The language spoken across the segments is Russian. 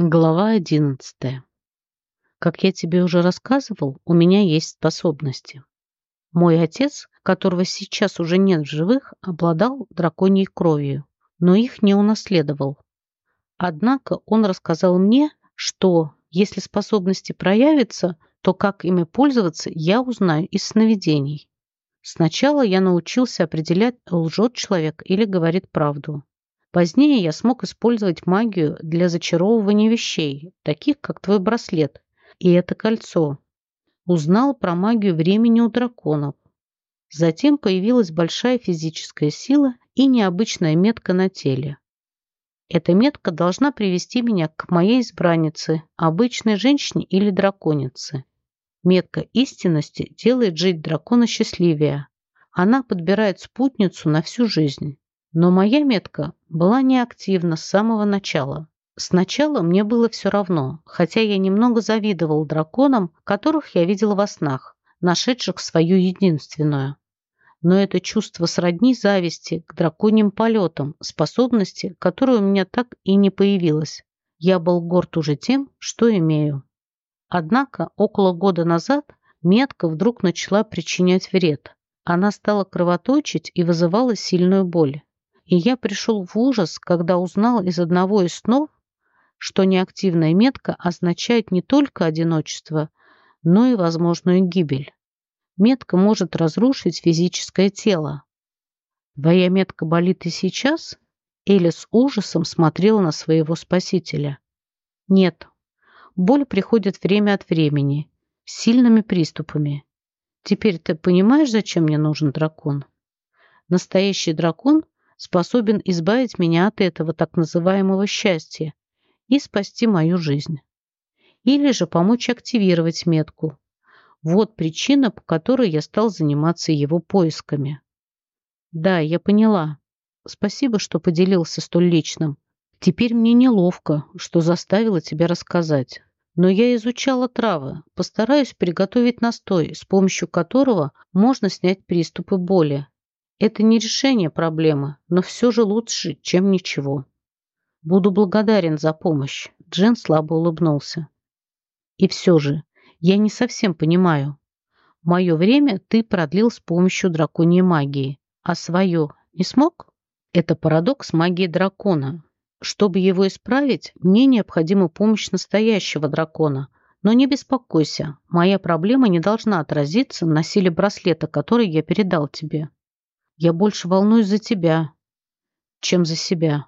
Глава одиннадцатая. Как я тебе уже рассказывал, у меня есть способности. Мой отец, которого сейчас уже нет в живых, обладал драконьей кровью, но их не унаследовал. Однако он рассказал мне, что, если способности проявятся, то как ими пользоваться, я узнаю из сновидений. Сначала я научился определять, лжет человек или говорит правду. Позднее я смог использовать магию для зачаровывания вещей, таких как твой браслет и это кольцо. Узнал про магию времени у драконов. Затем появилась большая физическая сила и необычная метка на теле. Эта метка должна привести меня к моей избраннице, обычной женщине или драконице. Метка истинности делает жить дракона счастливее. Она подбирает спутницу на всю жизнь. Но моя метка была неактивна с самого начала. Сначала мне было все равно, хотя я немного завидовал драконам, которых я видел во снах, нашедших свою единственную. Но это чувство сродни зависти к драконьим полетам, способности, которой у меня так и не появилась. Я был горд уже тем, что имею. Однако около года назад метка вдруг начала причинять вред. Она стала кровоточить и вызывала сильную боль. И я пришел в ужас, когда узнал из одного из снов, что неактивная метка означает не только одиночество, но и возможную гибель. Метка может разрушить физическое тело. Твоя метка болит и сейчас? Эля с ужасом смотрела на своего спасителя. Нет. Боль приходит время от времени, с сильными приступами. Теперь ты понимаешь, зачем мне нужен дракон? Настоящий дракон – способен избавить меня от этого так называемого счастья и спасти мою жизнь. Или же помочь активировать метку. Вот причина, по которой я стал заниматься его поисками. Да, я поняла. Спасибо, что поделился столь личным. Теперь мне неловко, что заставила тебя рассказать. Но я изучала травы, постараюсь приготовить настой, с помощью которого можно снять приступы боли. Это не решение проблемы, но все же лучше, чем ничего. Буду благодарен за помощь. Джен слабо улыбнулся. И все же, я не совсем понимаю. Мое время ты продлил с помощью драконьей магии, а свое не смог? Это парадокс магии дракона. Чтобы его исправить, мне необходима помощь настоящего дракона. Но не беспокойся, моя проблема не должна отразиться на силе браслета, который я передал тебе. Я больше волнуюсь за тебя, чем за себя.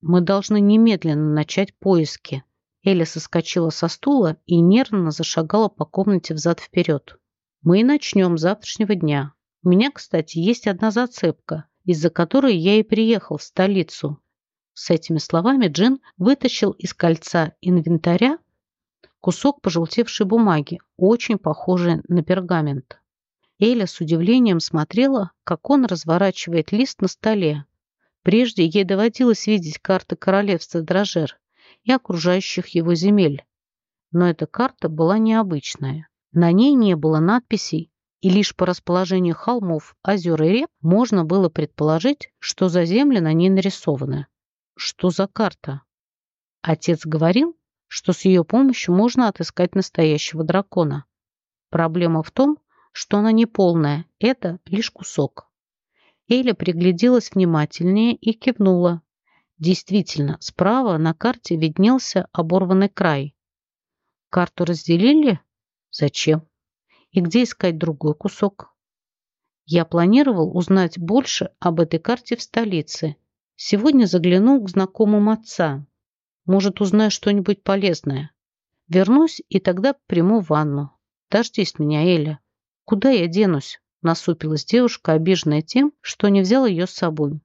Мы должны немедленно начать поиски. Эля соскочила со стула и нервно зашагала по комнате взад-вперед. Мы и начнем с завтрашнего дня. У меня, кстати, есть одна зацепка, из-за которой я и приехал в столицу. С этими словами Джин вытащил из кольца инвентаря кусок пожелтевшей бумаги, очень похожий на пергамент. Эля с удивлением смотрела, как он разворачивает лист на столе. Прежде ей доводилось видеть карты королевства Дрожер и окружающих его земель. Но эта карта была необычная. На ней не было надписей, и лишь по расположению холмов, озер и рек можно было предположить, что за земли на ней нарисованы. Что за карта? Отец говорил, что с ее помощью можно отыскать настоящего дракона. Проблема в том, что она не полная, это лишь кусок. Эля пригляделась внимательнее и кивнула. Действительно, справа на карте виднелся оборванный край. Карту разделили? Зачем? И где искать другой кусок? Я планировал узнать больше об этой карте в столице. Сегодня заглянул к знакомым отца. Может, узнаю что-нибудь полезное. Вернусь и тогда приму ванну. Дождись меня, Эля. «Куда я денусь?» – насупилась девушка, обиженная тем, что не взял ее с собой.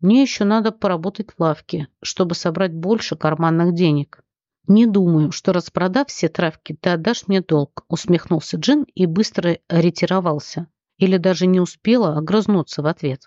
«Мне еще надо поработать в лавке, чтобы собрать больше карманных денег». «Не думаю, что распродав все травки, ты отдашь мне долг», – усмехнулся Джин и быстро ретировался. Или даже не успела огрызнуться в ответ.